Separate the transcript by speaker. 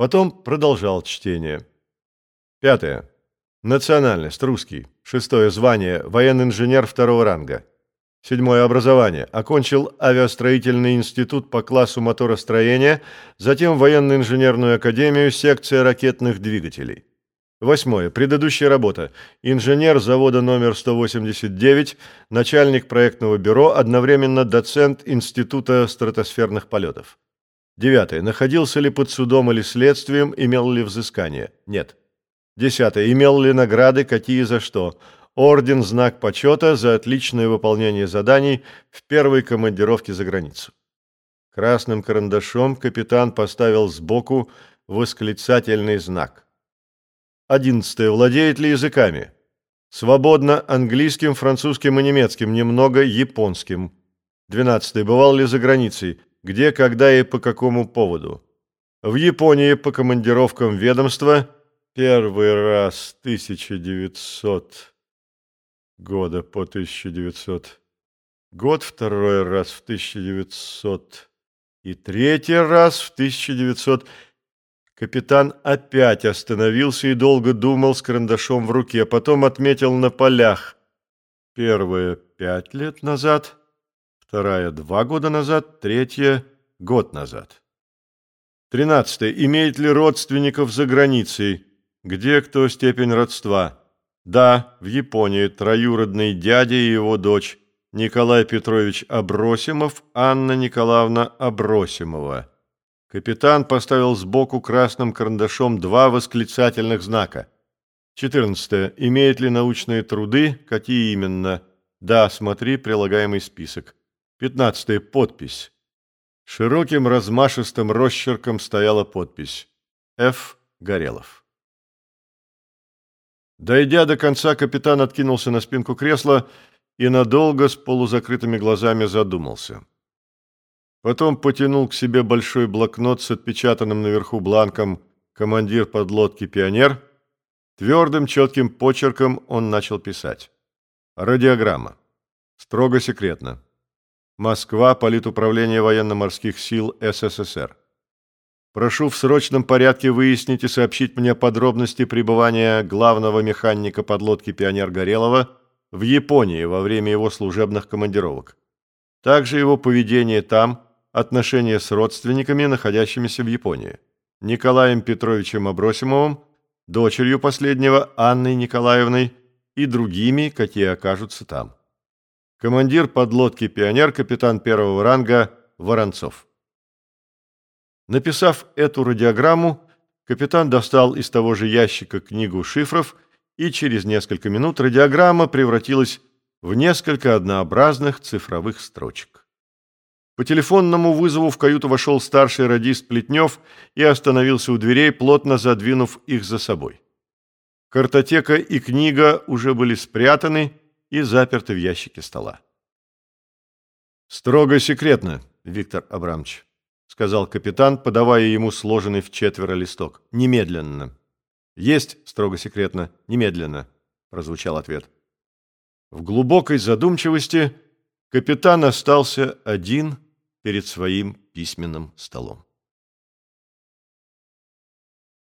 Speaker 1: Потом продолжал чтение. Пятое. Национальность. Русский. Шестое звание. Военный инженер второго ранга. Седьмое образование. Окончил авиастроительный институт по классу моторостроения, затем военно-инженерную академию, секция ракетных двигателей. Восьмое. Предыдущая работа. Инженер завода номер 189, начальник проектного бюро, одновременно доцент Института стратосферных полетов. Девятое. Находился ли под судом или следствием, имел ли взыскание? Нет. Десятое. Имел ли награды, какие за что? Орден «Знак почета» за отличное выполнение заданий в первой командировке за границу. Красным карандашом капитан поставил сбоку восклицательный знак – Одиннадцатое. Владеет ли языками? Свободно английским, французским и немецким, немного японским. Двенадцатое. Бывал ли за границей? Где, когда и по какому поводу? В Японии по командировкам ведомства первый раз 1900 года по 1900 год, второй раз в 1900 и третий раз в 1900 Капитан опять остановился и долго думал с карандашом в руке, потом отметил на полях. Первая – пять лет назад, вторая – два года назад, третья – год назад. Тринадцатое. Имеет ли родственников за границей? Где кто степень родства? Да, в Японии троюродный дядя и его дочь Николай Петрович Абросимов, Анна Николаевна Абросимова. Капитан поставил сбоку красным карандашом два восклицательных знака. 14. Имеет ли научные труды? Какие именно? Да, смотри прилагаемый список. 15. Подпись. Широким размашистым росчерком стояла подпись. Ф. Горелов. Дойдя до конца, капитан откинулся на спинку кресла и надолго с полузакрытыми глазами задумался. Потом потянул к себе большой блокнот с отпечатанным наверху бланком «Командир подлодки «Пионер». Твердым, четким почерком он начал писать. Радиограмма. Строго секретно. Москва, политуправление военно-морских сил СССР. Прошу в срочном порядке выяснить и сообщить мне подробности пребывания главного механика подлодки «Пионер» Горелова в Японии во время его служебных командировок. Также его поведение там – отношения с родственниками, находящимися в Японии. Николаем Петровичем Абросимовым, дочерью последнего Анной Николаевной и другими, какие окажутся там. Командир подлодки «Пионер», капитан первого ранга Воронцов. Написав эту радиограмму, капитан достал из того же ящика книгу шифров, и через несколько минут радиограмма превратилась в несколько однообразных цифровых строчек. По телефонному вызову в каюту вошел старший радист Плетнев и остановился у дверей, плотно задвинув их за собой. Картотека и книга уже были спрятаны и заперты в ящике стола. «Строго секретно, Виктор Абрамович», — сказал капитан, подавая ему сложенный в четверо листок. «Немедленно». «Есть строго секретно, немедленно», — прозвучал ответ. В глубокой задумчивости капитан остался один — перед своим письменным столом.